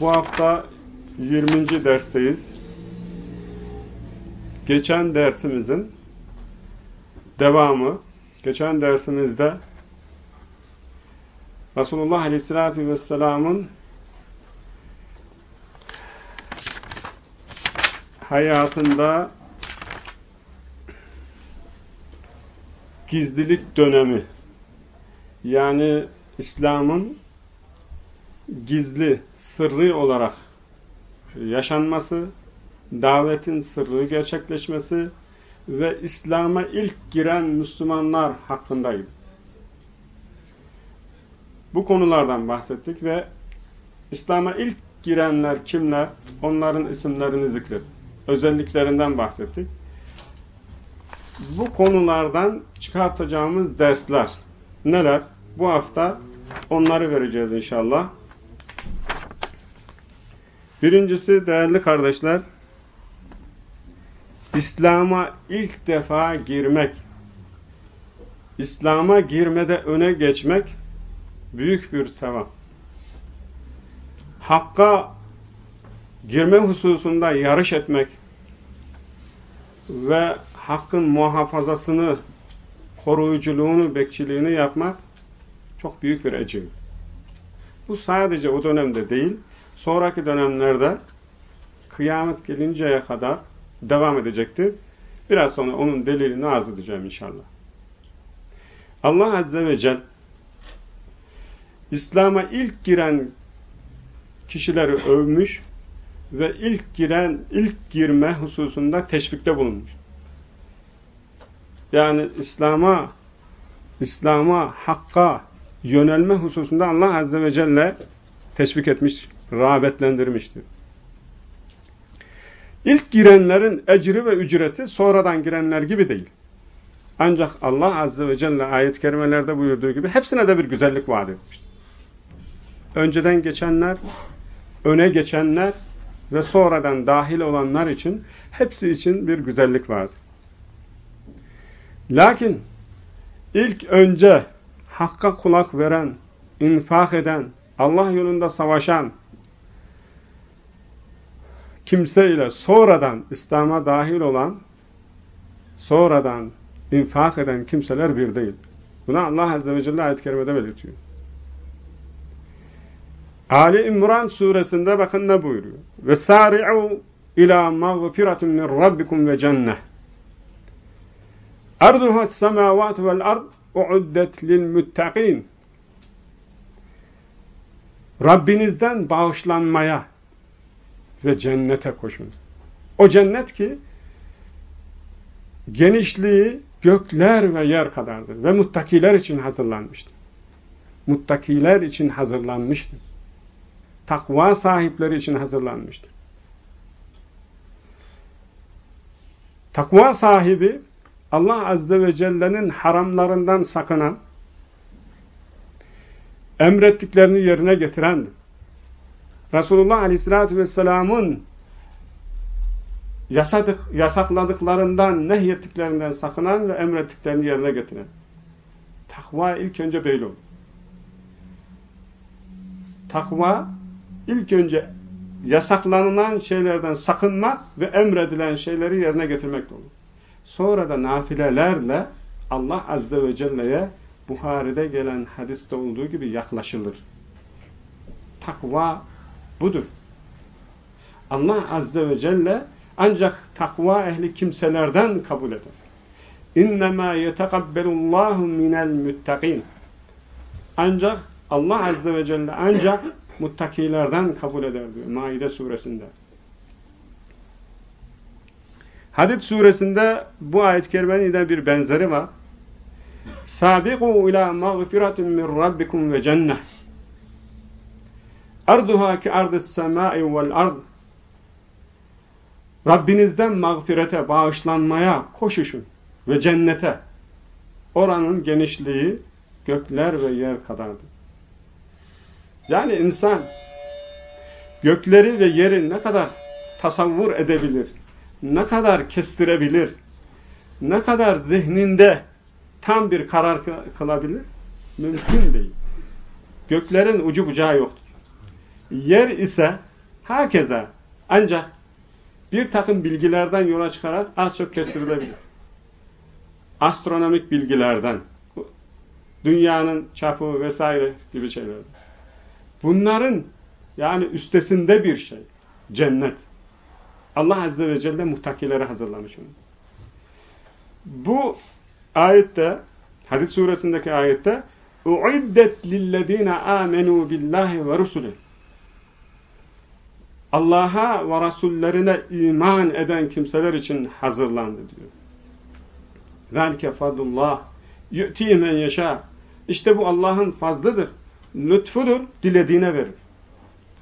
bu hafta 20. dersteyiz. Geçen dersimizin devamı, geçen dersimizde Resulullah Aleyhisselatü Vesselam'ın hayatında gizlilik dönemi yani İslam'ın gizli, sırrı olarak yaşanması, davetin sırrı gerçekleşmesi ve İslam'a ilk giren Müslümanlar hakkındaydı. Bu konulardan bahsettik ve İslam'a ilk girenler kimler? Onların isimlerini zikret. Özelliklerinden bahsettik. Bu konulardan çıkartacağımız dersler neler? Bu hafta onları vereceğiz inşallah. Birincisi değerli kardeşler, İslam'a ilk defa girmek, İslam'a girmede öne geçmek büyük bir sevap. Hakka girme hususunda yarış etmek ve hakkın muhafazasını, koruyuculuğunu, bekçiliğini yapmak çok büyük bir ecir. Bu sadece o dönemde değil, sonraki dönemlerde kıyamet gelinceye kadar devam edecektir. Biraz sonra onun delilini arz edeceğim inşallah. Allah Azze ve Celle İslam'a ilk giren kişileri övmüş ve ilk giren, ilk girme hususunda teşvikte bulunmuş. Yani İslam'a İslam'a, Hakk'a yönelme hususunda Allah Azze ve Celle teşvik etmiş, rağbetlendirmiştir. İlk girenlerin ecri ve ücreti sonradan girenler gibi değil. Ancak Allah Azze ve Celle ayet-i kerimelerde buyurduğu gibi hepsine de bir güzellik vaat etmiştir. Önceden geçenler, öne geçenler ve sonradan dahil olanlar için hepsi için bir güzellik vardır. Lakin ilk önce hakka kulak veren, infak eden, Allah yolunda savaşan kimseyle sonradan İslam'a dahil olan, sonradan infak eden kimseler bir değil. Buna Allah Azze ve Celle ayet-i kerimede belirtiyor. Ali İmran suresinde bakın ne buyuruyor? Ve sari'u ila mağfiretin min rabbikum ve cenneh. Arduha semavatu vel ard uuddet lil muttaqin. Rabbinizden bağışlanmaya ve cennete koşun. O cennet ki genişliği gökler ve yer kadardır ve muttakiler için hazırlanmıştır. Muttakiler için hazırlanmıştır. Takva sahipleri için hazırlanmıştır. Takva sahibi Allah Azze ve Celle'nin haramlarından sakınan, emrettiklerini yerine getirendir. Resulullah Aleyhisselatü Vesselam'ın yasadık, yasakladıklarından, nehyettiklerinden sakınan ve emrettiklerini yerine getiren. Takva ilk önce böyle olur. Takva ilk önce yasaklanılan şeylerden sakınmak ve emredilen şeyleri yerine getirmek olur. Sonra da nafilelerle Allah Azze ve Celle'ye Buhari'de gelen hadiste olduğu gibi yaklaşılır. Takva budur. Allah Azze ve Celle ancak takva ehli kimselerden kabul eder. İnnemâ yetekabbelullâhu minel müttakîn. Ancak Allah Azze ve Celle ancak muttakilerden kabul eder diyor Maide suresinde. Hadid suresinde bu ayet-i kerimenin bir benzeri var. Sabiqu ila mağfiratin min rabbikum ve cenneh. Arduha ki ardis semai vel ard. Rabbinizden mağfirete, bağışlanmaya koşuşun ve cennete. Oranın genişliği gökler ve yer kadardır. Yani insan gökleri ve yeri ne kadar tasavvur edebilir, ne kadar kestirebilir, ne kadar zihninde tam bir karar kılabilir? Mümkün değil. Göklerin ucu bucağı yoktur Yer ise herkese ancak bir takım bilgilerden yola çıkarak az çok kestirilebilir. Astronomik bilgilerden, dünyanın çapı vesaire gibi şeylerden. Bunların yani üstesinde bir şey. Cennet. Allah Azze ve Celle muhtakilere hazırlamış onu. Bu ayette, Hadis suresindeki ayette اُعِدَّتْ لِلَّذ۪ينَ آمَنُوا بِاللّٰهِ وَرُسُلِهِ Allah'a ve Resullerine iman eden kimseler için hazırlandı diyor. Velke fadullah yu'ti men yaşa. İşte bu Allah'ın fazlıdır. Lütfudur, dilediğine verir.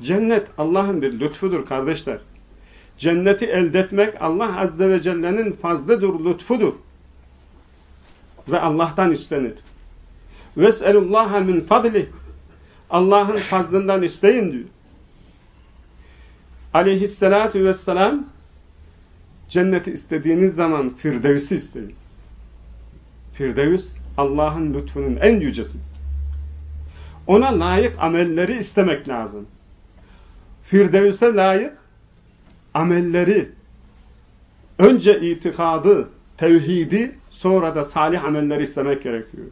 Cennet Allah'ın bir lütfudur kardeşler. Cenneti elde etmek Allah Azze ve Celle'nin fazlıdır, lütfudur. Ve Allah'tan istenir. Ves'elullaha min fadlih. Allah'ın fazlından isteyin diyor. Aleyhissalatu vesselam cenneti istediğiniz zaman Firdevs'i isteyin. Firdevs Allah'ın lütfunun en yücesi. Ona layık amelleri istemek lazım. Firdevs'e layık amelleri önce itikadı, tevhidi sonra da salih amelleri istemek gerekiyor.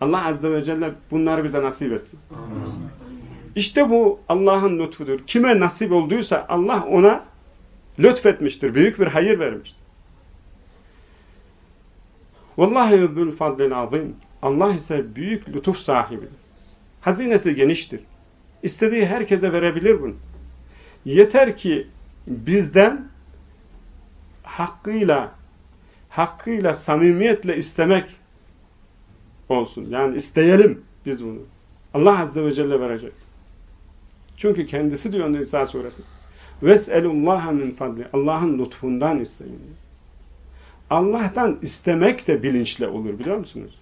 Allah Azze ve Celle bunları bize nasip etsin. İşte bu Allah'ın lütfudur. Kime nasip olduysa Allah ona lütfetmiştir. Büyük bir hayır vermiştir. Vallahi zül fadlil azim. Allah ise büyük lütuf sahibidir. Hazinesi geniştir. İstediği herkese verebilir bunu. Yeter ki bizden hakkıyla hakkıyla samimiyetle istemek olsun. Yani isteyelim biz bunu. Allah Azze ve Celle verecek. Çünkü kendisi diyor Nisa suresi. Ves'elullaha min fadli. Allah'ın lütfundan isteyin. Allah'tan istemek de bilinçle olur biliyor musunuz?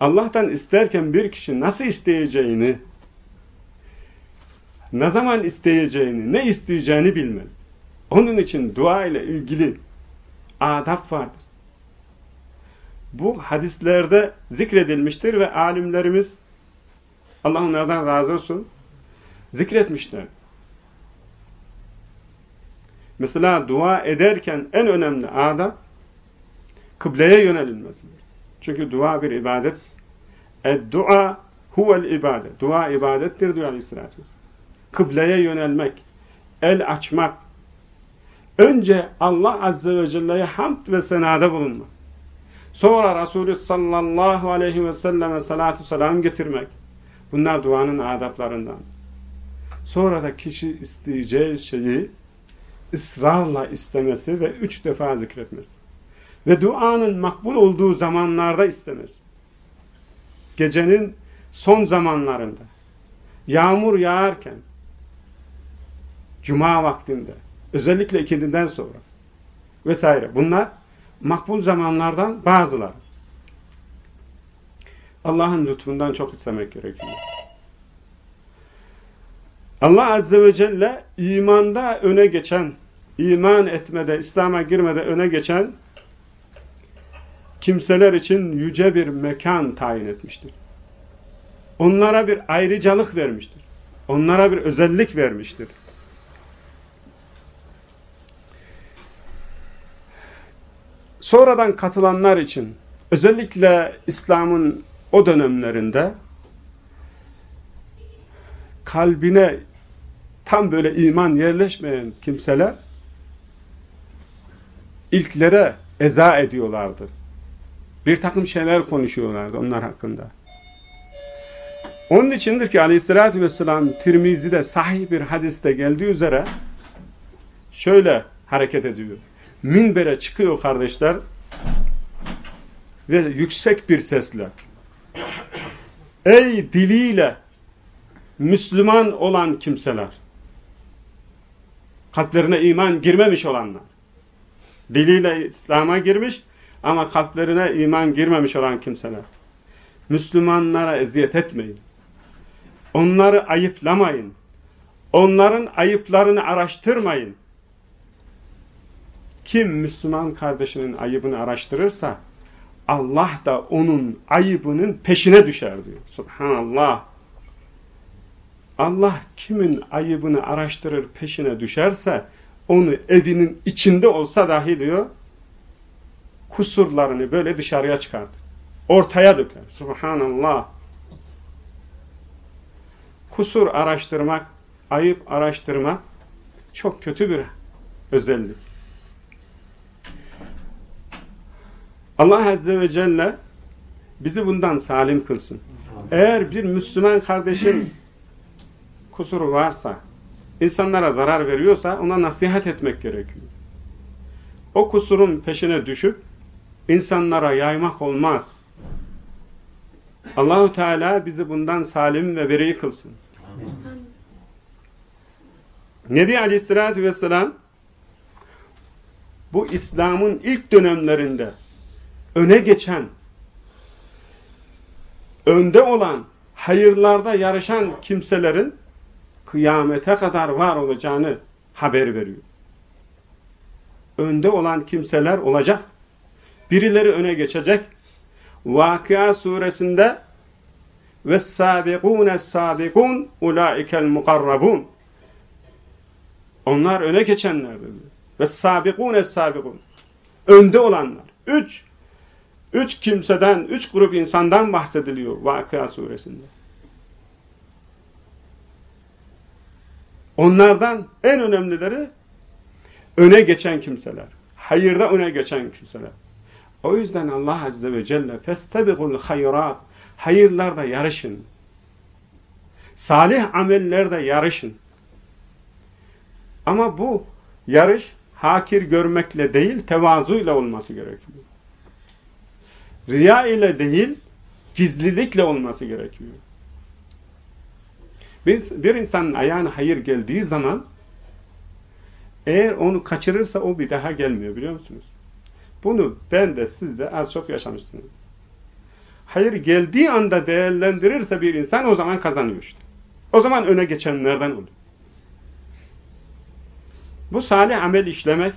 Allah'tan isterken bir kişi nasıl isteyeceğini, ne zaman isteyeceğini, ne isteyeceğini bilmeli. Onun için dua ile ilgili adab vardır. Bu hadislerde zikredilmiştir ve alimlerimiz Allah onlardan razı olsun zikretmişler. Mesela dua ederken en önemli adab kıbleye yönelilmesidir. Çünkü dua bir ibadet. Dua huvel ibadet. Dua ibadettir diyor Aleyhisselatü. Kıbleye yönelmek, el açmak, önce Allah Azze ve Celle'ye hamd ve senada bulunmak. Sonra Resulü sallallahu aleyhi ve selleme salatu selam getirmek. Bunlar duanın adaplarından. Sonra da kişi isteyeceği şeyi ısrarla istemesi ve üç defa zikretmesi. Ve duanın makbul olduğu zamanlarda istemez. Gecenin son zamanlarında, yağmur yağarken, cuma vaktinde, özellikle ikindinden sonra vesaire. Bunlar makbul zamanlardan bazıları. Allah'ın lütfundan çok istemek gerekiyor. Allah Azze ve Celle imanda öne geçen iman etmede, İslam'a girmede öne geçen kimseler için yüce bir mekan tayin etmiştir. Onlara bir ayrıcalık vermiştir. Onlara bir özellik vermiştir. Sonradan katılanlar için özellikle İslam'ın o dönemlerinde kalbine tam böyle iman yerleşmeyen kimseler ilklere eza ediyorlardı. Bir takım şeyler konuşuyorlardı onlar hakkında. Onun içindir ki aleyhissalatü vesselam Tirmizi'de sahih bir hadiste geldiği üzere şöyle hareket ediyor. Minbere çıkıyor kardeşler ve yüksek bir sesle Ey diliyle Müslüman olan kimseler kalplerine iman girmemiş olanlar. Diliyle İslam'a girmiş ama kalplerine iman girmemiş olan kimseler. Müslümanlara eziyet etmeyin. Onları ayıplamayın. Onların ayıplarını araştırmayın. Kim Müslüman kardeşinin ayıbını araştırırsa Allah da onun ayıbının peşine düşer diyor. Subhanallah. Allah kimin ayıbını araştırır peşine düşerse onu evinin içinde olsa dahi diyor kusurlarını böyle dışarıya çıkartır. Ortaya döker. Subhanallah. Kusur araştırmak, ayıp araştırmak çok kötü bir özellik. Allah Azze ve Celle bizi bundan salim kılsın. Eğer bir Müslüman kardeşin kusuru varsa, insanlara zarar veriyorsa ona nasihat etmek gerekiyor. O kusurun peşine düşüp insanlara yaymak olmaz. Allahu Teala bizi bundan salim ve beri kılsın. Amin. Nebi Aleyhisselatü Vesselam bu İslam'ın ilk dönemlerinde öne geçen, önde olan, hayırlarda yarışan kimselerin kıyamete kadar var olacağını haber veriyor. Önde olan kimseler olacak. Birileri öne geçecek. Vakıa suresinde ve sabiqun sabikune sabikun ulaikel mukarrabun. Onlar öne geçenler. Ve sabikune sabikun. Önde olanlar. Üç. Üç kimseden, üç grup insandan bahsediliyor Vakıa suresinde. Onlardan en önemlileri öne geçen kimseler. Hayırda öne geçen kimseler. O yüzden Allah Azze ve Celle فَاسْتَبِقُ الْخَيْرَاتِ Hayırlarda yarışın. Salih amellerde yarışın. Ama bu yarış hakir görmekle değil, tevazuyla olması gerekiyor riya ile değil, gizlilikle olması gerekiyor. Biz, bir insanın ayağına hayır geldiği zaman eğer onu kaçırırsa o bir daha gelmiyor biliyor musunuz? Bunu ben de siz de az çok yaşamışsınız. Hayır geldiği anda değerlendirirse bir insan o zaman kazanıyor işte. O zaman öne geçenlerden olur. Bu salih amel işlemek,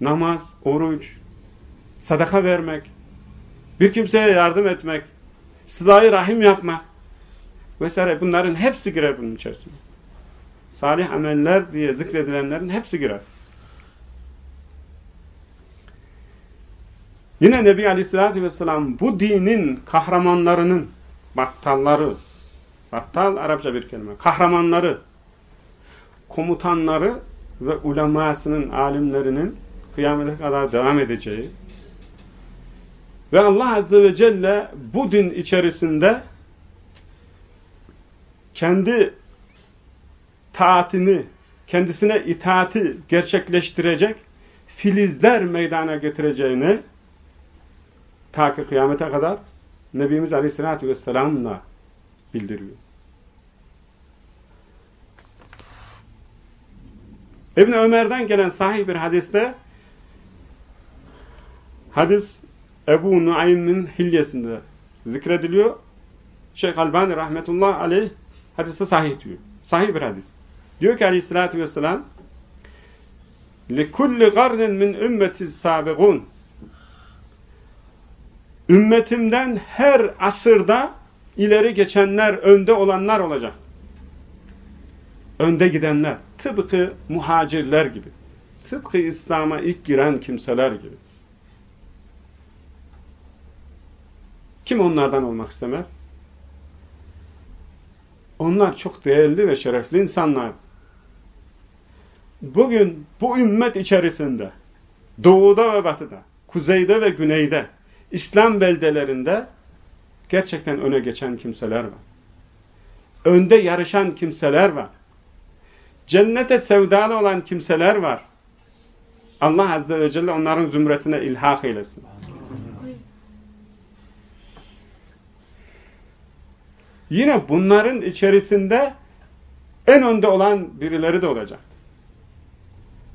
namaz, oruç, sadaka vermek, bir kimseye yardım etmek, sıla rahim yapmak vesaire bunların hepsi girer bunun içerisine. Salih ameller diye zikredilenlerin hepsi girer. Yine Nebi Aleyhisselatü Vesselam bu dinin kahramanlarının battalları, battal Arapça bir kelime, kahramanları, komutanları ve ulemasının, alimlerinin kıyamete kadar devam edeceği, ve Allah Azze ve Celle bu din içerisinde kendi taatini, kendisine itaati gerçekleştirecek filizler meydana getireceğini ta ki kıyamete kadar Nebimiz Aleyhisselatü Vesselam'la bildiriyor. İbn Ömer'den gelen sahih bir hadiste hadis Ebu Nuaym'in hilyesinde zikrediliyor. Şeyh Albani rahmetullah aleyh hadisi sahih diyor. Sahih bir hadis. Diyor ki aleyhissalatü vesselam لِكُلِّ قَرْنٍ min ümmeti سَابِقُونَ Ümmetimden her asırda ileri geçenler, önde olanlar olacak. Önde gidenler. Tıpkı muhacirler gibi. Tıpkı İslam'a ilk giren kimseler gibi. Kim onlardan olmak istemez? Onlar çok değerli ve şerefli insanlar. Bugün bu ümmet içerisinde doğuda ve batıda, kuzeyde ve güneyde, İslam beldelerinde gerçekten öne geçen kimseler var. Önde yarışan kimseler var. Cennete sevdalı olan kimseler var. Allah Azze ve Celle onların zümresine ilhak eylesin. Yine bunların içerisinde en önde olan birileri de olacak.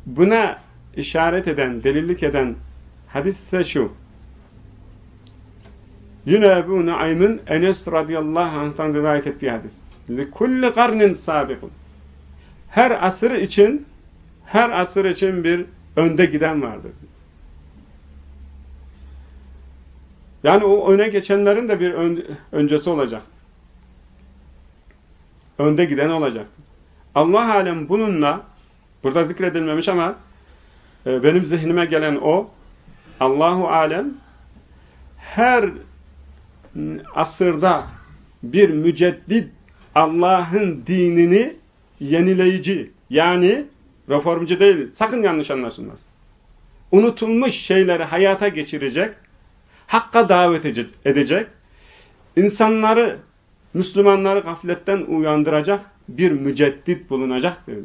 Buna işaret eden, delillik eden hadis ise şu. Yine Ebu Nuaym'ın Enes radıyallahu anh'tan rivayet ettiği hadis. لِكُلِّ قَرْنٍ سَابِقٌ Her asır için her asır için bir önde giden vardır. Yani o öne geçenlerin de bir ön, öncesi olacak. Önde giden olacak. Allah alem bununla burada zikredilmemiş ama e, benim zihnime gelen o Allahu alem her asırda bir müceddit Allah'ın dinini yenileyici yani reformcu değil sakın yanlış anlaşılmaz. Unutulmuş şeyleri hayata geçirecek, hakka davet edecek, insanları, Müslümanları gafletten uyandıracak bir müceddit bulunacak diyor.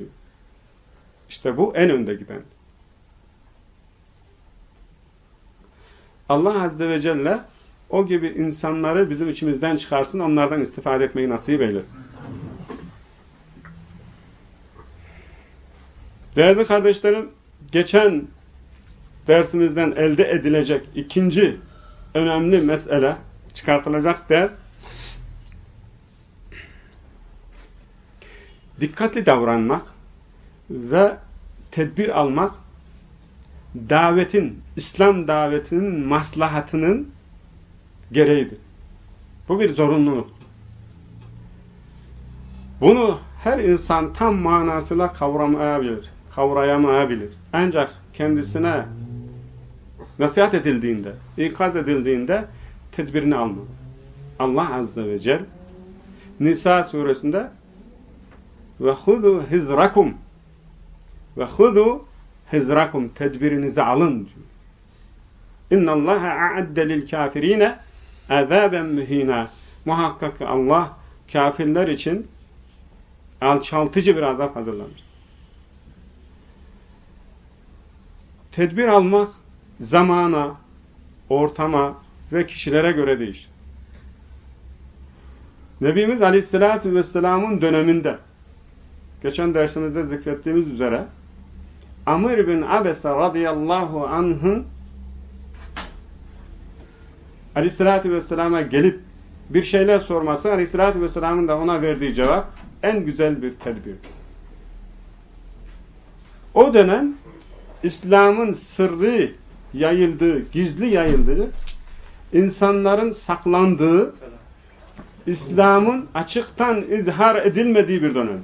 İşte bu en önde giden. Allah Azze ve Celle o gibi insanları bizim içimizden çıkarsın, onlardan istifade etmeyi nasip eylesin. Değerli kardeşlerim, geçen dersimizden elde edilecek ikinci önemli mesele, çıkartılacak ders, dikkatli davranmak ve tedbir almak, davetin, İslam davetinin maslahatının gereğidir. Bu bir zorunluluk. Bunu her insan tam manasıyla kavramayabilir, kavrayamayabilir. Ancak kendisine nasihat edildiğinde, ikaz edildiğinde tedbirini almalı. Allah Azze ve Celle Nisa suresinde ve hudu hizrakum ve hudu hizrakum tedbirinizi alın diyor. İnna Allaha a'adde lil kafirine azaben mühina. Muhakkak Allah kafirler için alçaltıcı bir azap hazırlamış. Tedbir almak zamana, ortama ve kişilere göre değişir. Nebimiz Aleyhisselatü Vesselam'ın döneminde geçen dersimizde zikrettiğimiz üzere Amr bin Abese radıyallahu anh'ın Aleyhisselatü Vesselam'a gelip bir şeyler sorması Aleyhisselatü Vesselam'ın da ona verdiği cevap en güzel bir tedbir. O dönem İslam'ın sırrı yayıldığı, gizli yayıldığı, insanların saklandığı, İslam'ın açıktan izhar edilmediği bir dönem.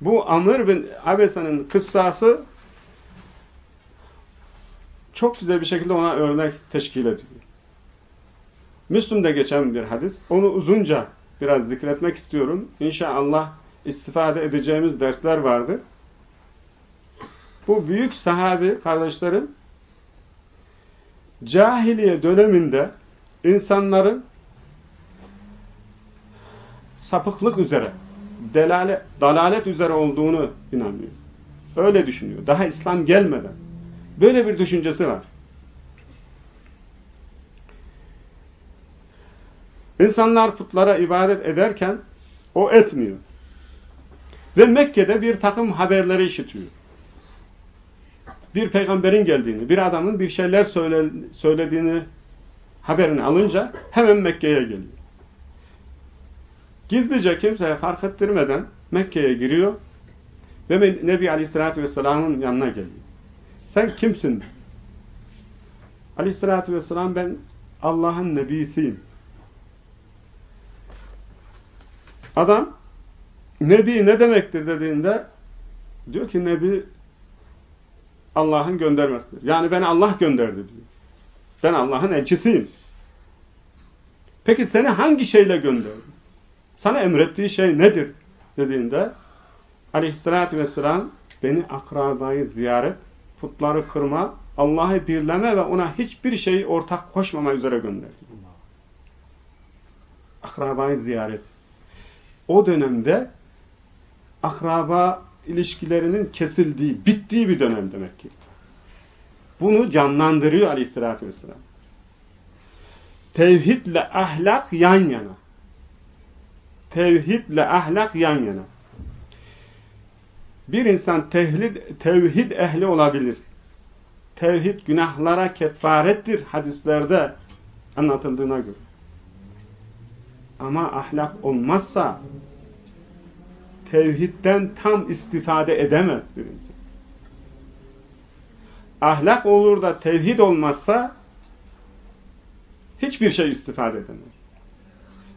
Bu Amr bin Abese'nin kıssası çok güzel bir şekilde ona örnek teşkil ediyor. Müslüm'de geçen bir hadis. Onu uzunca biraz zikretmek istiyorum. İnşallah istifade edeceğimiz dersler vardı. Bu büyük sahabi kardeşlerim cahiliye döneminde insanların sapıklık üzere, delalet, dalalet üzere olduğunu inanıyor. Öyle düşünüyor. Daha İslam gelmeden. Böyle bir düşüncesi var. İnsanlar putlara ibadet ederken o etmiyor. Ve Mekke'de bir takım haberleri işitiyor. Bir peygamberin geldiğini, bir adamın bir şeyler söyle, söylediğini haberini alınca hemen Mekke'ye geliyor. Gizlice kimseye fark ettirmeden Mekke'ye giriyor Ve Nebi Aleyhisselatü Vesselam'ın yanına geliyor. Sen kimsin? Aleyhisselatü Vesselam ben Allah'ın nebisiyim. Adam Nebi ne demektir dediğinde diyor ki Nebi Allah'ın göndermesidir. Yani beni Allah gönderdi diyor. Ben Allah'ın elçisiyim. Peki seni hangi şeyle gönderdi? Sana emrettiği şey nedir? dediğinde aleyhissalatü vesselam beni akrabayı ziyaret, putları kırma, Allah'ı birleme ve ona hiçbir şeyi ortak koşmama üzere gönderdi. Akrabayı ziyaret. O dönemde akraba ilişkilerinin kesildiği, bittiği bir dönem demek ki. Bunu canlandırıyor aleyhissalatü vesselam. Tevhidle ahlak yan yana. Tevhidle ahlak yan yana. Bir insan tevhid, tevhid ehli olabilir. Tevhid günahlara kefarettir hadislerde anlatıldığına göre. Ama ahlak olmazsa tevhidden tam istifade edemez bir insan. Ahlak olur da tevhid olmazsa hiçbir şey istifade edemez.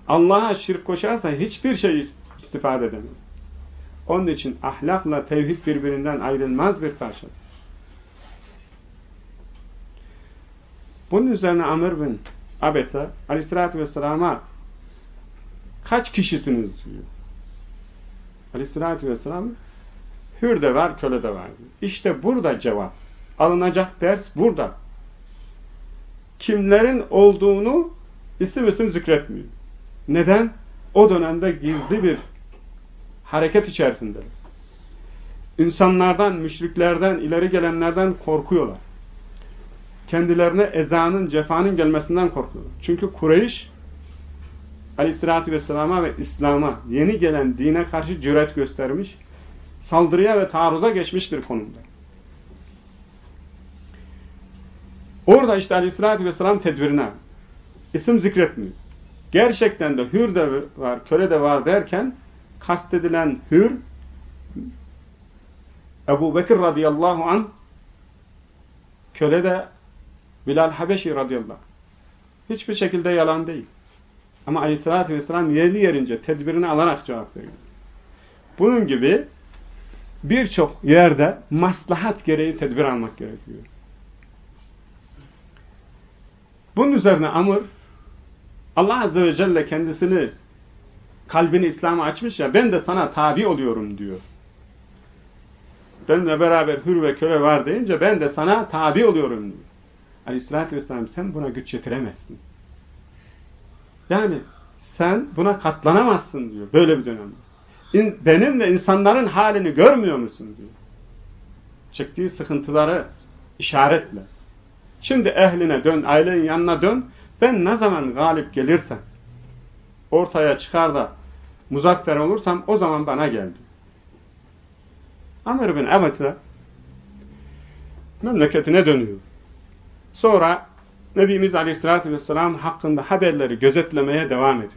Allah'a şirk koşarsa hiçbir şey istifade edemez. Onun için ahlakla tevhid birbirinden ayrılmaz bir parça. Bunun üzerine Amr bin Abesa aleyhissalatü vesselama kaç kişisiniz diyor. Aleyhissalatü vesselam hür de var, köle de var. İşte burada cevap. Alınacak ders burada. Kimlerin olduğunu isim isim zikretmiyor. Neden? O dönemde gizli bir hareket içerisinde. İnsanlardan, müşriklerden, ileri gelenlerden korkuyorlar. Kendilerine ezanın, cefanın gelmesinden korkuyorlar. Çünkü Kureyş Aleyhisselatü Vesselam'a ve İslam'a yeni gelen dine karşı cüret göstermiş, saldırıya ve taarruza geçmiş bir konumda. Orada işte Aleyhisselatü Vesselam tedbirine isim zikretmiyor. Gerçekten de hür de var, köle de var derken kastedilen hür Ebu Bekir radıyallahu an köle de Bilal Habeşi radıyallahu anh. Hiçbir şekilde yalan değil. Ama aleyhissalatü vesselam yeri yerince tedbirini alarak cevap veriyor. Bunun gibi birçok yerde maslahat gereği tedbir almak gerekiyor. Bunun üzerine Amr Allah Azze ve Celle kendisini kalbini İslam'a açmış ya ben de sana tabi oluyorum diyor. Benimle beraber hür ve köle var deyince ben de sana tabi oluyorum diyor. Aleyhissalatü vesselam sen buna güç yetiremezsin. Yani sen buna katlanamazsın diyor böyle bir dönemde. İn, benim ve insanların halini görmüyor musun diyor. Çektiği sıkıntıları işaretle. Şimdi ehline dön, ailenin yanına dön. Ben ne zaman galip gelirsem, ortaya çıkar da muzaffer olursam o zaman bana geldi. Amr bin Abese memleketine dönüyor. Sonra Nebimiz Aleyhisselatü Vesselam hakkında haberleri gözetlemeye devam ediyor.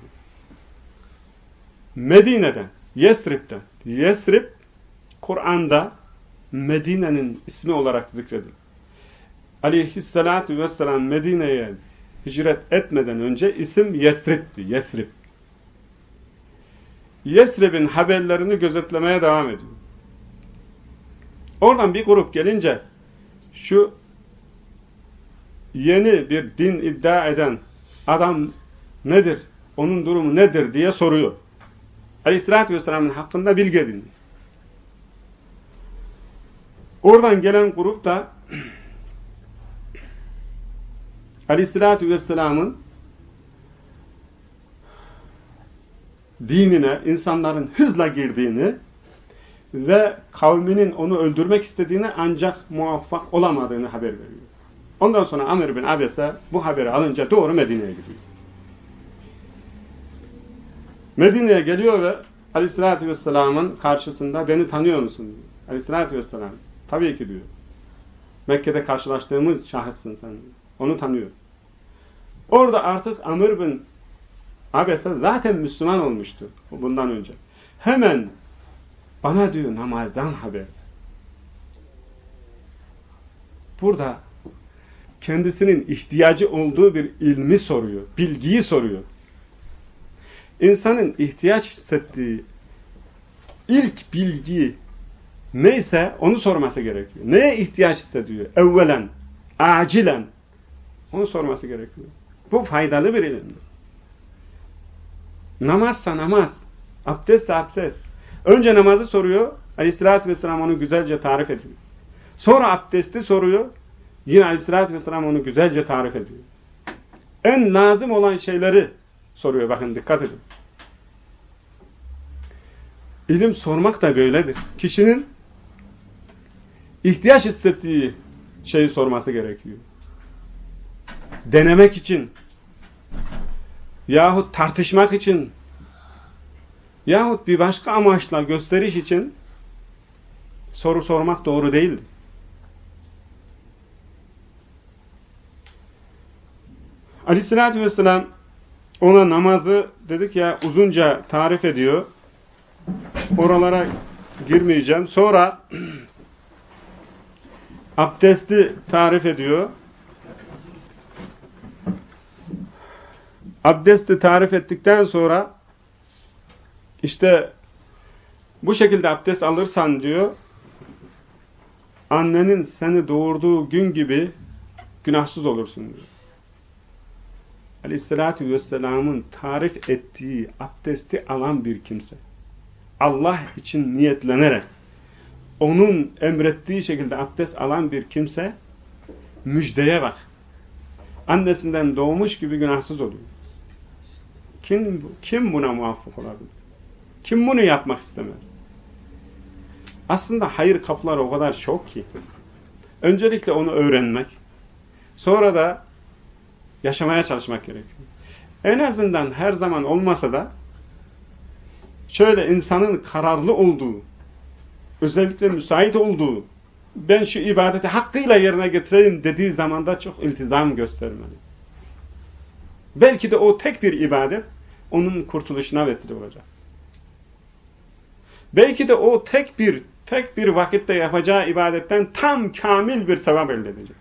Medine'den, Yesrib'den, Yesrib Kur'an'da Medine'nin ismi olarak zikredilir. Aleyhisselatü Vesselam Medine'ye hicret etmeden önce isim Yesrib'ti. Yesrib. Yesrib'in haberlerini gözetlemeye devam ediyor. Oradan bir grup gelince şu yeni bir din iddia eden adam nedir, onun durumu nedir diye soruyor. Aleyhisselatü Vesselam'ın hakkında bilgi ediniyor. Oradan gelen grup da Aleyhisselatü Vesselam'ın dinine insanların hızla girdiğini ve kavminin onu öldürmek istediğini ancak muvaffak olamadığını haber veriyor. Ondan sonra Amr bin Abese bu haberi alınca doğru Medine'ye gidiyor. Medine'ye geliyor ve Aleyhisselatü Vesselam'ın karşısında beni tanıyor musun? diyor. Aleyhisselatü Vesselam tabii ki diyor. Mekke'de karşılaştığımız şahıssın sen. Onu tanıyor. Orada artık Amr bin Abese zaten Müslüman olmuştu bundan önce. Hemen Bana diyor namazdan haber. Burada kendisinin ihtiyacı olduğu bir ilmi soruyor, bilgiyi soruyor. İnsanın ihtiyaç hissettiği ilk bilgi neyse onu sorması gerekiyor. Neye ihtiyaç hissediyor? Evvelen, acilen onu sorması gerekiyor. Bu faydalı bir ilimdir. Namazsa namaz, abdestse abdest. Önce namazı soruyor, aleyhissalatü vesselam onu güzelce tarif ediyor. Sonra abdesti soruyor, yine aleyhissalatü vesselam onu güzelce tarif ediyor. En lazım olan şeyleri soruyor, bakın dikkat edin. İlim sormak da böyledir. Kişinin ihtiyaç hissettiği şeyi sorması gerekiyor. Denemek için yahut tartışmak için yahut bir başka amaçla gösteriş için soru sormak doğru değildir. Aleyhissalatü vesselam ona namazı dedik ya uzunca tarif ediyor. Oralara girmeyeceğim. Sonra abdesti tarif ediyor. Abdesti tarif ettikten sonra işte bu şekilde abdest alırsan diyor annenin seni doğurduğu gün gibi günahsız olursun diyor. Aleyhissalatü vesselamın tarif ettiği abdesti alan bir kimse Allah için niyetlenerek onun emrettiği şekilde abdest alan bir kimse müjdeye bak. Annesinden doğmuş gibi günahsız oluyor. Kim, kim buna muvaffak olabilir? Kim bunu yapmak istemez? Aslında hayır kapıları o kadar çok ki. Öncelikle onu öğrenmek. Sonra da yaşamaya çalışmak gerekiyor. En azından her zaman olmasa da şöyle insanın kararlı olduğu, özellikle müsait olduğu, ben şu ibadeti hakkıyla yerine getireyim dediği zamanda çok iltizam göstermeli. Belki de o tek bir ibadet onun kurtuluşuna vesile olacak. Belki de o tek bir tek bir vakitte yapacağı ibadetten tam kamil bir sevap elde edecek.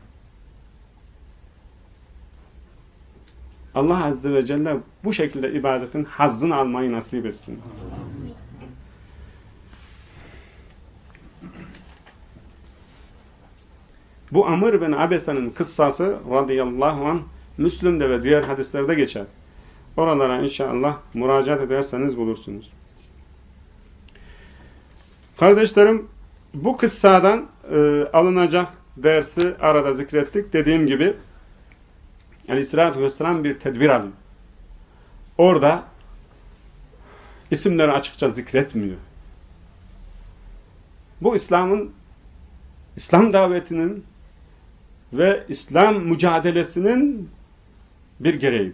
Allah Azze ve Celle bu şekilde ibadetin hazzını almayı nasip etsin. Bu Amr bin Abese'nin kıssası radıyallahu anh Müslüm'de ve diğer hadislerde geçer. Oralara inşallah müracaat ederseniz bulursunuz. Kardeşlerim bu kıssadan e, alınacak dersi arada zikrettik. Dediğim gibi Aleyhisselatü Vesselam bir tedbir alıyor. Orada isimleri açıkça zikretmiyor. Bu İslam'ın İslam davetinin ve İslam mücadelesinin bir gereği.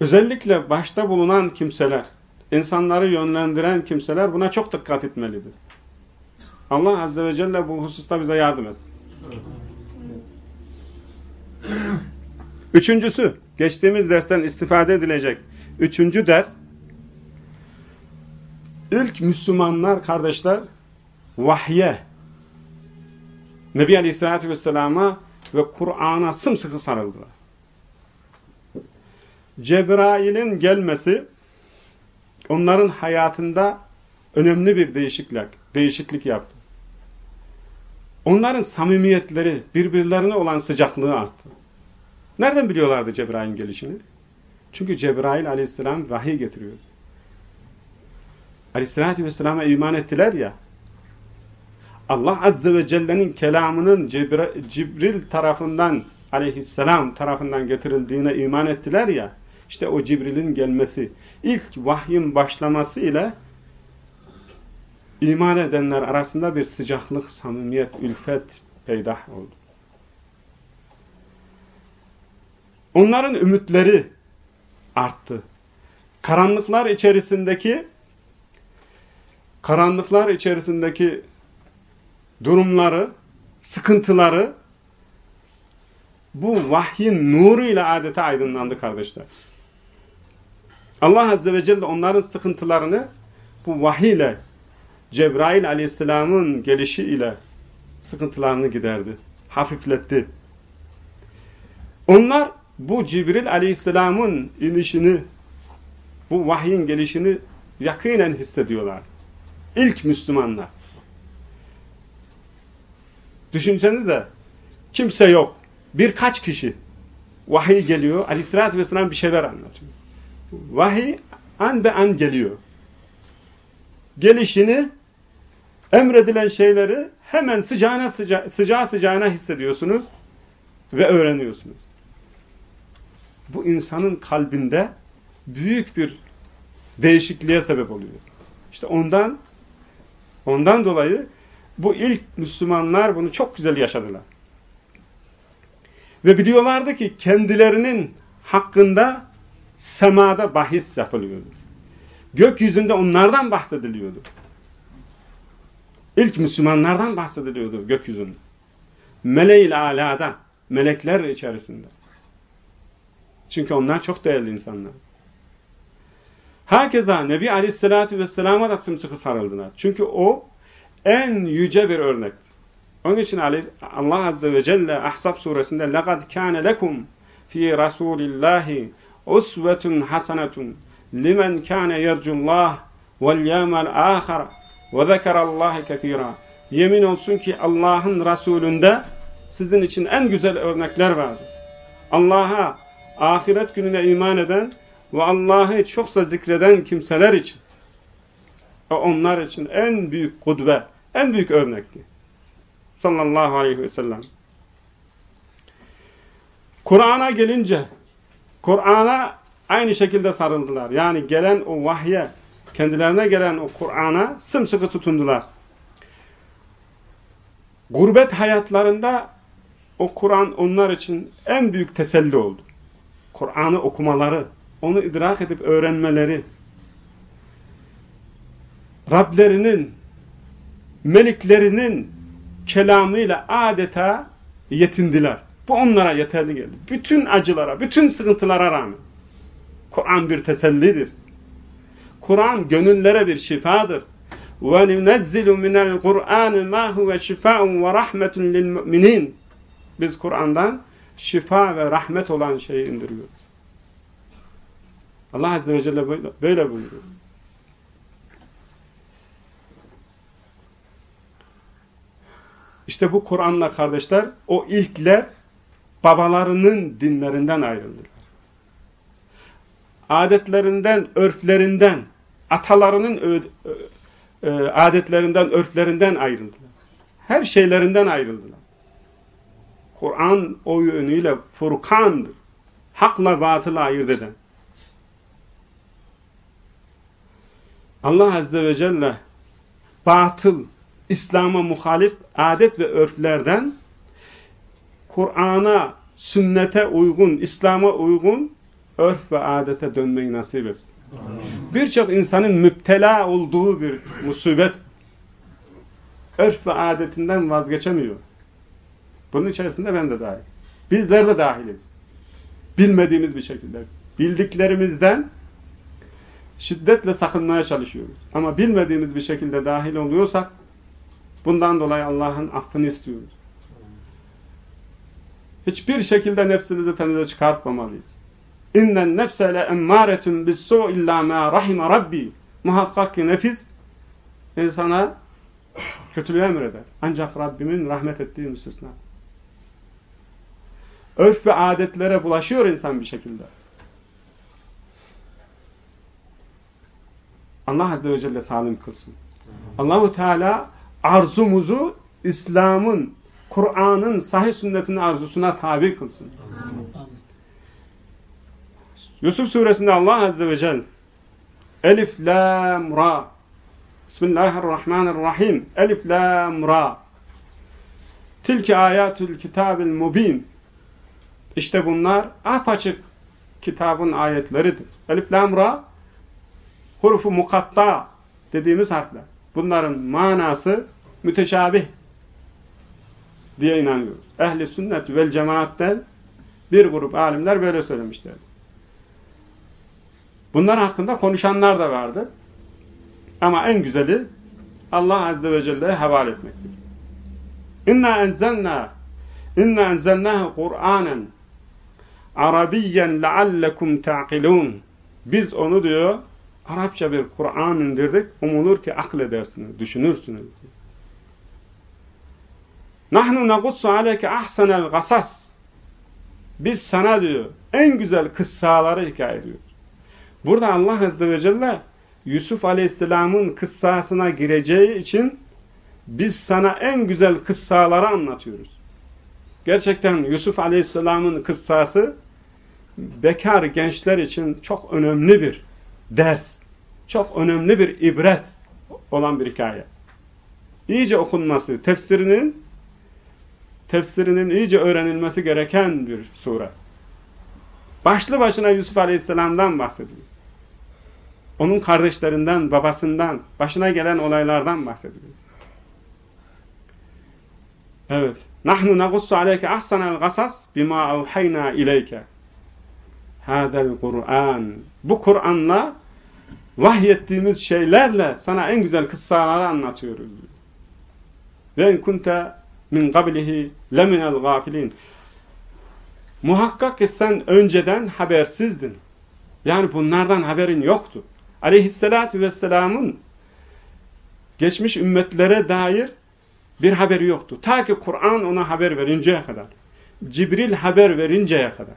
Özellikle başta bulunan kimseler, insanları yönlendiren kimseler buna çok dikkat etmelidir. Allah Azze ve Celle bu hususta bize yardım etsin. Üçüncüsü, geçtiğimiz dersten istifade edilecek. Üçüncü ders, ilk Müslümanlar kardeşler, vahye, Nebi Aleyhisselatü Vesselam'a ve Kur'an'a sımsıkı sarıldılar. Cebrail'in gelmesi onların hayatında önemli bir değişiklik, değişiklik yaptı. Onların samimiyetleri, birbirlerine olan sıcaklığı arttı. Nereden biliyorlardı Cebrail'in gelişini? Çünkü Cebrail aleyhisselam vahiy getiriyor. Aleyhisselatü vesselama iman ettiler ya, Allah Azze ve Celle'nin kelamının Cibril tarafından aleyhisselam tarafından getirildiğine iman ettiler ya, işte o Cibril'in gelmesi, ilk vahyin başlaması ile iman edenler arasında bir sıcaklık, samimiyet, ülfet peydah oldu. Onların ümitleri arttı. Karanlıklar içerisindeki karanlıklar içerisindeki durumları, sıkıntıları bu vahyin nuru ile adeta aydınlandı kardeşler. Allah Azze ve Celle onların sıkıntılarını bu vahiy ile Cebrail Aleyhisselam'ın gelişi ile sıkıntılarını giderdi. Hafifletti. Onlar bu Cibril Aleyhisselam'ın inişini, bu vahyin gelişini yakinen hissediyorlar. İlk Müslümanlar. Düşünsenize kimse yok. Birkaç kişi. Vahiy geliyor. Aleyhisselatü Vesselam bir şeyler anlatıyor. Vahiy an be an geliyor. Gelişini emredilen şeyleri hemen sıcağına sıca sıcağı sıcağına hissediyorsunuz ve öğreniyorsunuz. Bu insanın kalbinde büyük bir değişikliğe sebep oluyor. İşte ondan ondan dolayı bu ilk Müslümanlar bunu çok güzel yaşadılar. Ve biliyorlardı ki kendilerinin hakkında semada bahis yapılıyordu. Gökyüzünde onlardan bahsediliyordu. İlk Müslümanlardan bahsediliyordu gökyüzünde. Meleğil alada, melekler içerisinde. Çünkü onlar çok değerli insanlar. Hakeza Nebi Aleyhisselatü Vesselam'a da sımsıkı sarıldılar. Çünkü o en yüce bir örnek. Onun için Allah Azze ve Celle Ahzab suresinde لَقَدْ كَانَ لَكُمْ ف۪ي رَسُولِ اللّٰهِ usvetun hasenetun limen kâne yercullah vel yevmel âhara ve zekerallâhe kefîrâ. Yemin olsun ki Allah'ın Resulünde sizin için en güzel örnekler vardır. Allah'a, ahiret gününe iman eden ve Allah'ı çokça zikreden kimseler için ve onlar için en büyük kudve, en büyük örnekti. Sallallahu aleyhi ve sellem. Kur'an'a gelince Kur'an'a aynı şekilde sarıldılar. Yani gelen o vahye, kendilerine gelen o Kur'an'a sımsıkı tutundular. Gurbet hayatlarında o Kur'an onlar için en büyük teselli oldu. Kur'an'ı okumaları, onu idrak edip öğrenmeleri, Rablerinin, meliklerinin kelamıyla adeta yetindiler. Bu onlara yeterli geldi. Bütün acılara, bütün sıkıntılara rağmen. Kur'an bir tesellidir. Kur'an gönüllere bir şifadır. وَنُنَزِّلُ مِنَ الْقُرْآنِ مَا هُوَ شِفَاءٌ وَرَحْمَةٌ لِلْمُؤْمِنِينَ Biz Kur'an'dan şifa ve rahmet olan şeyi indiriyoruz. Allah Azze ve Celle böyle buyuruyor. İşte bu Kur'an'la kardeşler o ilkler babalarının dinlerinden ayrıldılar. Adetlerinden, örflerinden, atalarının e, adetlerinden, örflerinden ayrıldılar. Her şeylerinden ayrıldılar. Kur'an o yönüyle furkandır. Hakla batılı ayırt eden. Allah Azze ve Celle batıl, İslam'a muhalif adet ve örflerden Kur'an'a, sünnete uygun, İslam'a uygun örf ve adete dönmeyi nasip etsin. Birçok insanın müptela olduğu bir musibet örf ve adetinden vazgeçemiyor. Bunun içerisinde ben de dahil. Bizler de dahiliz. Bilmediğimiz bir şekilde. Bildiklerimizden şiddetle sakınmaya çalışıyoruz. Ama bilmediğimiz bir şekilde dahil oluyorsak bundan dolayı Allah'ın affını istiyoruz. Hiçbir şekilde nefsimizi temize çıkartmamalıyız. İnnen nefse le emmâretun bissû illâ mâ rahime rabbi. Muhakkak ki nefis insana kötülüğü emreder. Ancak Rabbimin rahmet ettiği müstesna. Örf ve adetlere bulaşıyor insan bir şekilde. Allah Azze ve Celle salim kılsın. Allahu Teala arzumuzu İslam'ın, Kur'an'ın, sahih sünnetin arzusuna tabi kılsın. Yusuf suresinde Allah Azze ve Celle Elif, Lam, Ra Bismillahirrahmanirrahim Elif, Lam, Ra Tilki ayatül kitabil mubin İşte bunlar apaçık kitabın ayetleridir. Elif, Lam, Ra hurufu mukatta dediğimiz harfler. Bunların manası müteşabih diye inanıyoruz. Ehli sünnet vel cemaatten bir grup alimler böyle söylemişler. Bunlar hakkında konuşanlar da vardır. Ama en güzeli Allah Azze ve Celle'ye havale etmektir. İnna enzelna inna enzelnahu Kur'anen Arabiyyen leallekum ta'qilun Biz onu diyor Arapça bir Kur'an indirdik. Umulur ki akledersiniz, düşünürsünüz. Nahnu nagussu aleyke ahsenel gasas. Biz sana diyor en güzel kıssaları hikaye ediyoruz. Burada Allah Azze ve Celle Yusuf Aleyhisselam'ın kıssasına gireceği için biz sana en güzel kıssaları anlatıyoruz. Gerçekten Yusuf Aleyhisselam'ın kıssası bekar gençler için çok önemli bir ders, çok önemli bir ibret olan bir hikaye. İyice okunması, tefsirinin tefsirinin iyice öğrenilmesi gereken bir sure. Başlı başına Yusuf Aleyhisselam'dan bahsediyor. Onun kardeşlerinden, babasından, başına gelen olaylardan bahsediyor. Evet. Nahnu nagussu aleyke ahsanel gasas bima avhayna ileyke. Hadel Kur'an. Bu Kur'an'la vahyettiğimiz şeylerle sana en güzel kıssaları anlatıyoruz. Ve en kunte min qablihi leminel gafilin. Muhakkak ki sen önceden habersizdin. Yani bunlardan haberin yoktu. Aleyhisselatü vesselamın geçmiş ümmetlere dair bir haberi yoktu. Ta ki Kur'an ona haber verinceye kadar. Cibril haber verinceye kadar.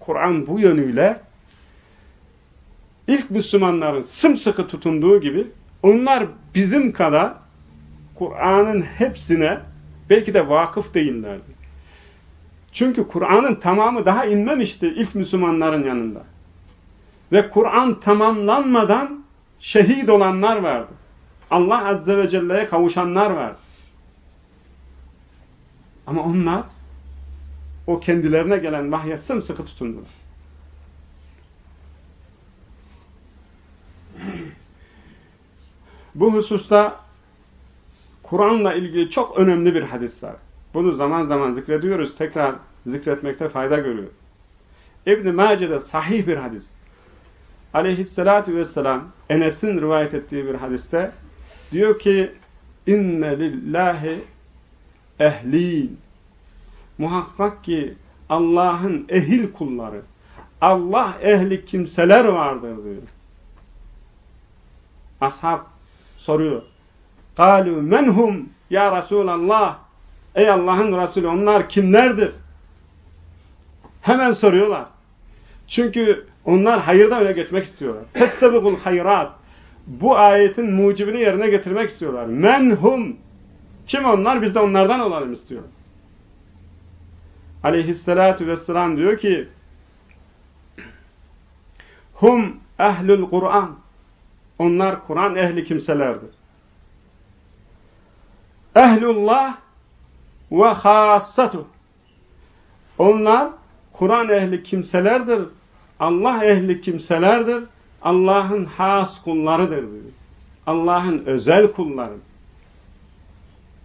Kur'an bu yönüyle ilk Müslümanların sımsıkı tutunduğu gibi onlar bizim kadar Kur'an'ın hepsine belki de vakıf değillerdi. Çünkü Kur'an'ın tamamı daha inmemişti ilk Müslümanların yanında. Ve Kur'an tamamlanmadan şehit olanlar vardı. Allah Azze ve Celle'ye kavuşanlar vardı. Ama onlar o kendilerine gelen vahye sımsıkı tutundular. Bu hususta Kur'an'la ilgili çok önemli bir hadis var. Bunu zaman zaman zikrediyoruz. Tekrar zikretmekte fayda görüyor. İbn-i Mace'de sahih bir hadis. Aleyhissalatü vesselam Enes'in rivayet ettiği bir hadiste diyor ki inne lillahi ehlin muhakkak ki Allah'ın ehil kulları Allah ehli kimseler vardır diyor. Ashab soruyor. قَالُوا menhum ya Resulallah Ey Allah'ın Resulü onlar kimlerdir? Hemen soruyorlar. Çünkü onlar hayırda öne geçmek istiyorlar. Testebikul hayrat. Bu ayetin mucibini yerine getirmek istiyorlar. Menhum. Kim onlar? Biz de onlardan olalım istiyorlar. Aleyhissalatu vesselam diyor ki Hum ehlül Kur'an. Onlar Kur'an ehli kimselerdir. Ehlullah ve hassatu. Onlar Kur'an ehli kimselerdir. Allah ehli kimselerdir. Allah'ın has kullarıdır. Allah'ın özel kulları.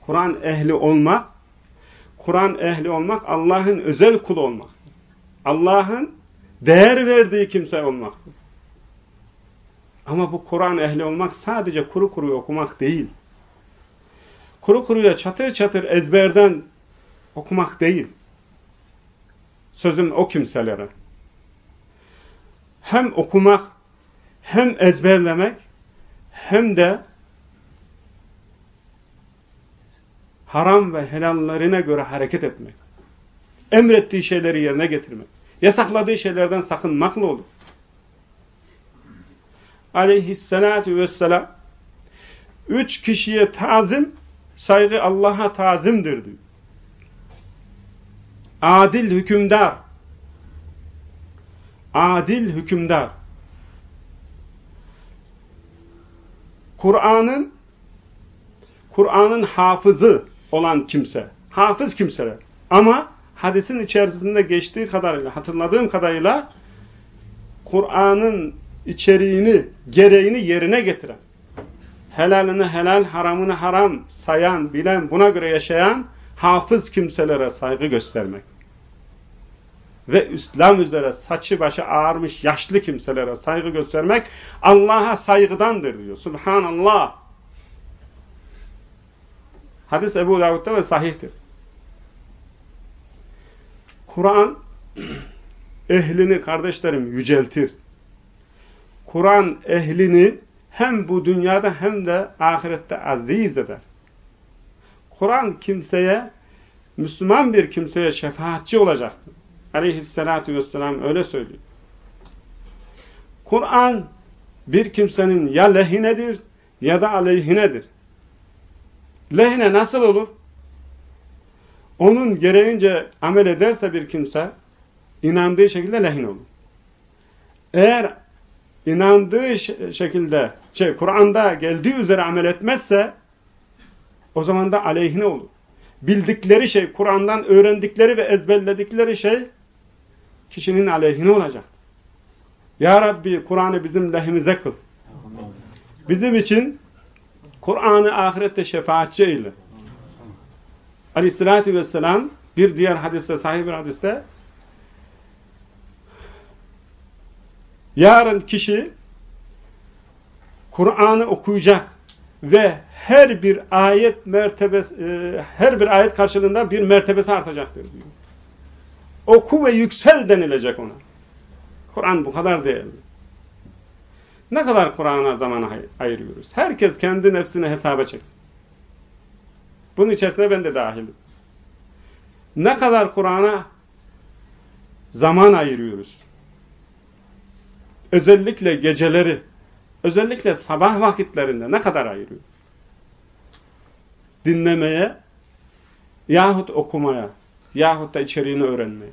Kur'an ehli olmak, Kur'an ehli olmak Allah'ın özel kulu olmak. Allah'ın değer verdiği kimse olmaktır. Ama bu Kur'an ehli olmak sadece kuru kuru okumak değil. Kuru kuruya çatır çatır ezberden okumak değil. Sözüm o kimselere. Hem okumak, hem ezberlemek, hem de haram ve helallerine göre hareket etmek. Emrettiği şeyleri yerine getirmek. Yasakladığı şeylerden sakınmakla olur. Aleyhissalatu vesselam üç kişiye tazim, saygı Allah'a tazimdir diyor. Adil hükümdar. Adil hükümdar. Kur'an'ın Kur'an'ın hafızı olan kimse. Hafız kimseler. Ama hadisin içerisinde geçtiği kadarıyla, hatırladığım kadarıyla Kur'an'ın içeriğini, gereğini yerine getiren, helalini helal, haramını haram sayan, bilen, buna göre yaşayan hafız kimselere saygı göstermek. ve İslam üzere saçı başı ağarmış yaşlı kimselere saygı göstermek Allah'a saygıdandır diyor. Subhanallah. Hadis Ebu Davud'da ve sahihtir. Kur'an ehlini kardeşlerim yüceltir. Kur'an ehlini hem bu dünyada hem de ahirette aziz eder. Kur'an kimseye, Müslüman bir kimseye şefaatçi olacaktır. Aleyhisselatü vesselam öyle söylüyor. Kur'an bir kimsenin ya lehinedir ya da aleyhinedir. Lehine nasıl olur? Onun gereğince amel ederse bir kimse inandığı şekilde lehin olur. Eğer inandığı şekilde şey Kur'an'da geldiği üzere amel etmezse o zaman da aleyhine olur. Bildikleri şey, Kur'an'dan öğrendikleri ve ezberledikleri şey kişinin aleyhine olacak. Ya Rabbi Kur'an'ı bizim lehimize kıl. Bizim için Kur'an'ı ahirette şefaatçi eyle. Aleyhissalatü vesselam bir diğer hadiste, sahih bir hadiste yarın kişi Kur'an'ı okuyacak ve her bir ayet mertebesi, e, her bir ayet karşılığında bir mertebesi artacaktır diyor. Oku ve yüksel denilecek ona. Kur'an bu kadar değerli. Ne kadar Kur'an'a zaman ayırıyoruz? Herkes kendi nefsini hesaba çeksin. Bunun içerisine ben de dahilim. Ne kadar Kur'an'a zaman ayırıyoruz? Özellikle geceleri, özellikle sabah vakitlerinde ne kadar ayırıyoruz? Dinlemeye yahut okumaya yahut da içeriğini öğrenmeye.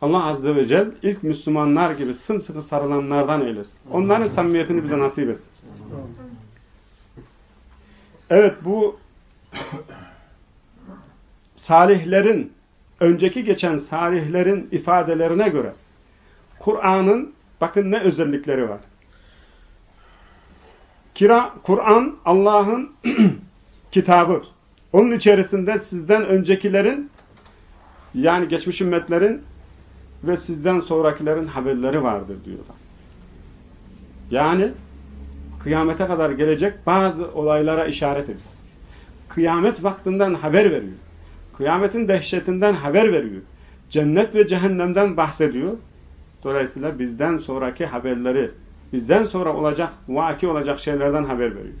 Allah Azze ve Celle ilk Müslümanlar gibi sımsıkı sarılanlardan eylesin. Onların samimiyetini bize nasip etsin. Evet bu salihlerin, önceki geçen salihlerin ifadelerine göre Kur'an'ın bakın ne özellikleri var. Kur'an Allah'ın kitabı. Onun içerisinde sizden öncekilerin yani geçmiş ümmetlerin ve sizden sonrakilerin haberleri vardır diyorlar. Yani kıyamete kadar gelecek bazı olaylara işaret ediyor. Kıyamet vaktinden haber veriyor. Kıyametin dehşetinden haber veriyor. Cennet ve cehennemden bahsediyor. Dolayısıyla bizden sonraki haberleri, bizden sonra olacak, vaki olacak şeylerden haber veriyor.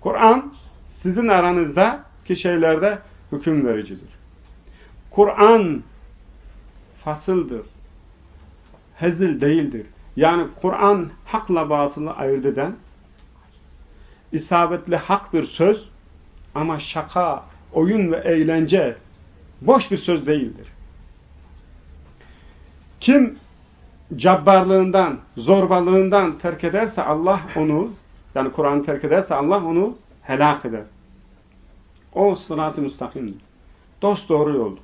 Kur'an sizin aranızdaki şeylerde hüküm vericidir. Kur'an fasıldır. Hezil değildir. Yani Kur'an hakla batılı ayırt eden, isabetli hak bir söz ama şaka, oyun ve eğlence boş bir söz değildir. Kim cabbarlığından, zorbalığından terk ederse Allah onu, yani Kur'an'ı terk ederse Allah onu helak eder. O sırat-ı müstakimdir. Dost doğru yoldur.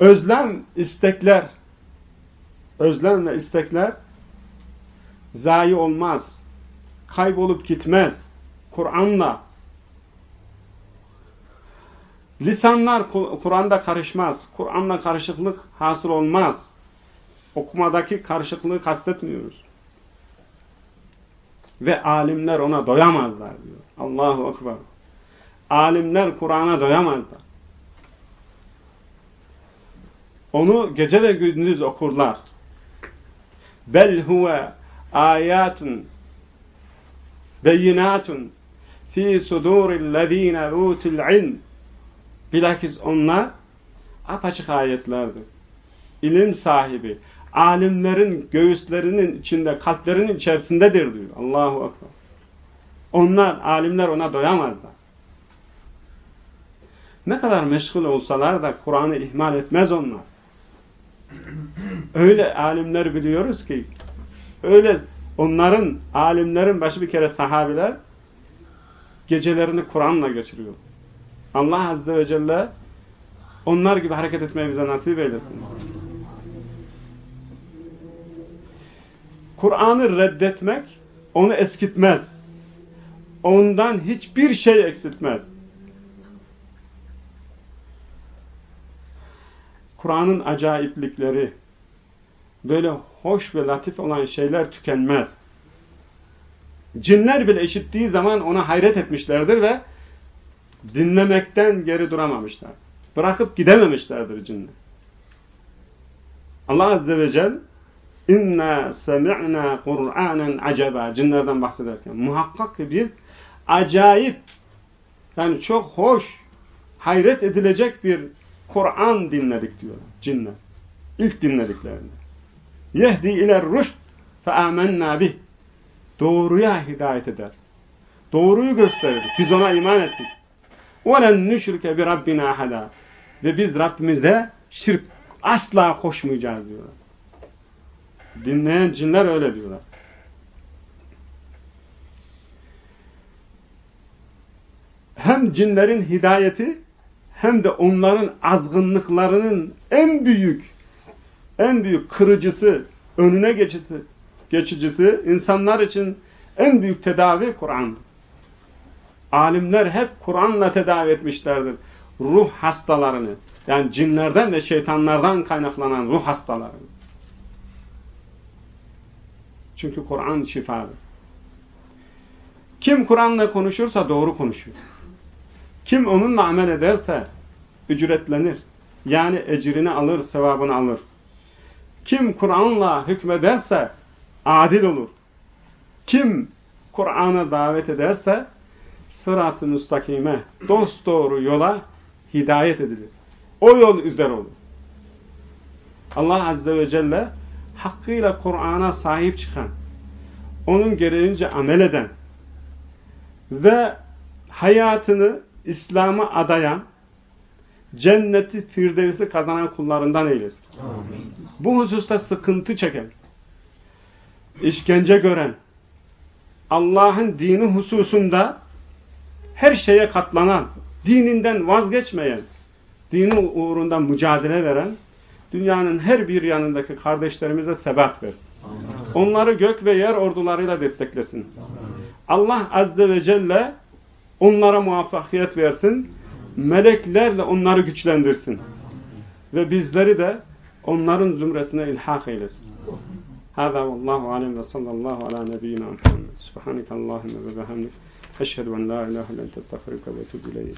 Özlem, istekler, özlem ve istekler zayi olmaz. Kaybolup gitmez. Kur'an'la lisanlar Kur'an'da karışmaz. Kur'an'la karışıklık hasıl olmaz. Okumadaki karışıklığı kastetmiyoruz. Ve alimler ona doyamazlar diyor. Allahu Ekber. Alimler Kur'an'a doyamazlar. Onu gece ve gündüz okurlar. Bel huve ayatun beyinatun fi sudurillezine utul ilm. Bilakis onlar apaçık ayetlerdir. İlim sahibi, alimlerin göğüslerinin içinde, kalplerinin içerisindedir diyor. Allahu Ekber. Onlar, alimler ona doyamazlar. Ne kadar meşgul olsalar da Kur'an'ı ihmal etmez onlar. Öyle alimler biliyoruz ki, öyle onların, alimlerin başı bir kere sahabiler gecelerini Kur'an'la geçiriyor. Allah Azze ve Celle onlar gibi hareket etmeyi bize nasip eylesin. Kur'an'ı reddetmek onu eskitmez. ondan hiçbir şey eksiltmez. Kur'an'ın acayiplikleri, böyle hoş ve latif olan şeyler tükenmez. Cinler bile işittiği zaman ona hayret etmişlerdir ve dinlemekten geri duramamışlar. Bırakıp gidememişlerdir cinler. Allah Azze ve Celle İnna semi'na Kur'anen acaba cinlerden bahsederken muhakkak ki biz acayip yani çok hoş hayret edilecek bir Kur'an dinledik diyorlar cinler. İlk dinlediklerinde. Yehdi ile rüşt fe amennâ bih. Doğruya hidayet eder. Doğruyu gösterir. Biz ona iman ettik. وَلَنْ نُشْرِكَ بِرَبِّنَا اَحَدًا Ve biz Rabbimize şirk asla koşmayacağız diyorlar. Dinleyen cinler öyle diyorlar. Hem cinlerin hidayeti hem de onların azgınlıklarının en büyük en büyük kırıcısı, önüne geçicisi, geçicisi insanlar için en büyük tedavi Kur'an. Alimler hep Kur'an'la tedavi etmişlerdir. Ruh hastalarını, yani cinlerden ve şeytanlardan kaynaklanan ruh hastalarını. Çünkü Kur'an şifadır. Kim Kur'an'la konuşursa doğru konuşuyor. Kim onunla amel ederse ücretlenir. Yani ecrini alır, sevabını alır. Kim Kur'an'la hükmederse adil olur. Kim Kur'an'a davet ederse sırat-ı müstakime, dost doğru yola hidayet edilir. O yol üzere olur. Allah Azze ve Celle hakkıyla Kur'an'a sahip çıkan, onun gereğince amel eden ve hayatını İslam'a adayan, cenneti firdevsi kazanan kullarından eylesin. Amin. Bu hususta sıkıntı çeken, işkence gören, Allah'ın dini hususunda her şeye katlanan, dininden vazgeçmeyen, dini uğrunda mücadele veren, dünyanın her bir yanındaki kardeşlerimize sebat versin. Onları gök ve yer ordularıyla desteklesin. Allah Azze ve Celle onlara muvaffakiyet versin, meleklerle onları güçlendirsin. Ve bizleri de onların zümresine ilhak eylesin. Hâzâ vallâhu alem ve sallallahu ala nebiyyina Muhammed. Subhanekallâhümme ve behamdik. Eşhedü en la ilahe illen testağfirüke ve etûbü ileyh.